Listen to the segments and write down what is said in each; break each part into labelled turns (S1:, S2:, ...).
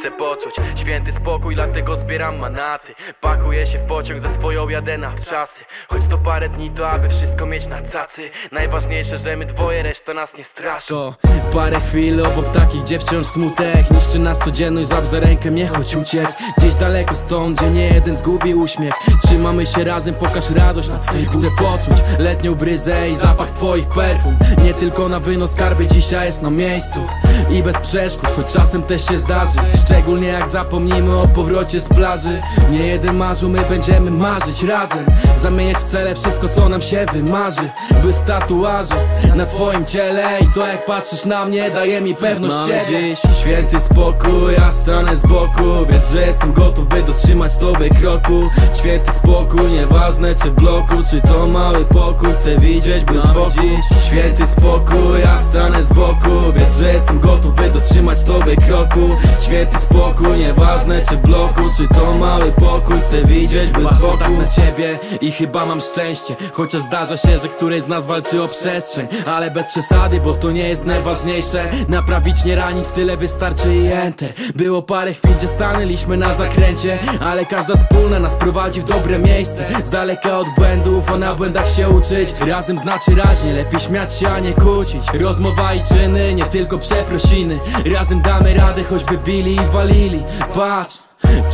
S1: Chcę poczuć. Święty spokój, dlatego zbieram manaty. Pakuję się w pociąg, ze swoją jadę na wczasy. Choć to parę dni, to aby wszystko mieć na cacy. Najważniejsze, że my dwoje, reszta nas nie straszy.
S2: To parę chwil obok takich, gdzie wciąż smutek. Niszczy nas codzienność, złap za rękę, nie chodź uciec. Gdzieś daleko stąd, gdzie nie jeden zgubi uśmiech. Trzymamy się razem, pokaż radość na twej Chcę poczuć letnią bryzę i zapach twoich perfum. Nie tylko na wynos skarby, dzisiaj jest na miejscu. I bez przeszkód, choć czasem też się zdarzy Szczególnie jak zapomnimy o powrocie z plaży. Nie jeden marzył, my będziemy marzyć razem. Zamieniać w cele wszystko, co nam się wymarzy. Błysk tatuaży na twoim ciele I to jak patrzysz na mnie, daje mi pewność
S1: Mamy
S2: siebie. dziś święty spokój, ja stanę z boku. Wiedz, że jestem gotów, by dotrzymać tobie kroku. Święty spokój, nieważne czy bloku, czy to mały pokój. Chcę widzieć, by boku. Święty spokój, ja stanę z boku. Wiedz, że jestem gotów, by dotrzymać tobie kroku. Święty spokój, nieważne czy bloku, czy to mały pokój Chcę widzieć, by z boku. tak na ciebie i chyba mam szczęście Chociaż zdarza się, że któryś z nas walczy o przestrzeń Ale bez przesady, bo to nie jest najważniejsze. Naprawić, nie ranić, tyle wystarczy i enter. Było parę chwil, gdzie stanęliśmy na zakręcie Ale każda wspólna nas prowadzi w dobre miejsce. Z daleka od błędów, a na błędach się uczyć. Razem znaczy raźnie, lepiej śmiać się, a nie kłócić. Rozmowa i czyny, nie tylko przeprosiny. Razem damy radę, choćby bili i walili. Patrz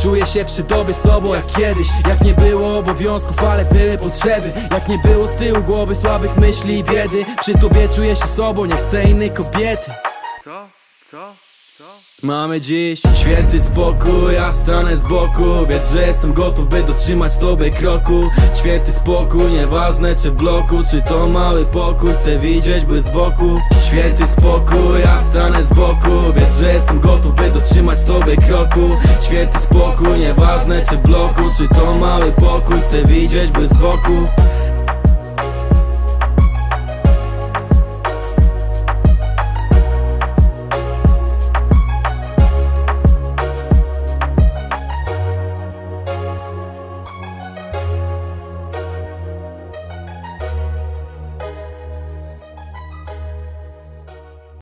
S2: Czuję się przy tobie sobą jak kiedyś. Jak nie było obowiązków, ale były potrzeby. Jak nie było z tyłu głowy słabych myśli i biedy. Przy tobie czuję się sobą, nie chcę innej kobiety.
S1: Co? Co?
S2: Mamy dziś święty spokój, ja stanę z boku. Wiedz, że jestem gotów, by dotrzymać tobie kroku. Święty spokój, nieważne czy bloku, czy to mały pokój Chcę widzieć, by z boku. Święty spokój, ja stanę z boku. Wiedz, że jestem gotów, by dotrzymać tobie kroku. Święty spokój, nieważne czy bloku, czy to mały pokój Chcę widzieć, by z boku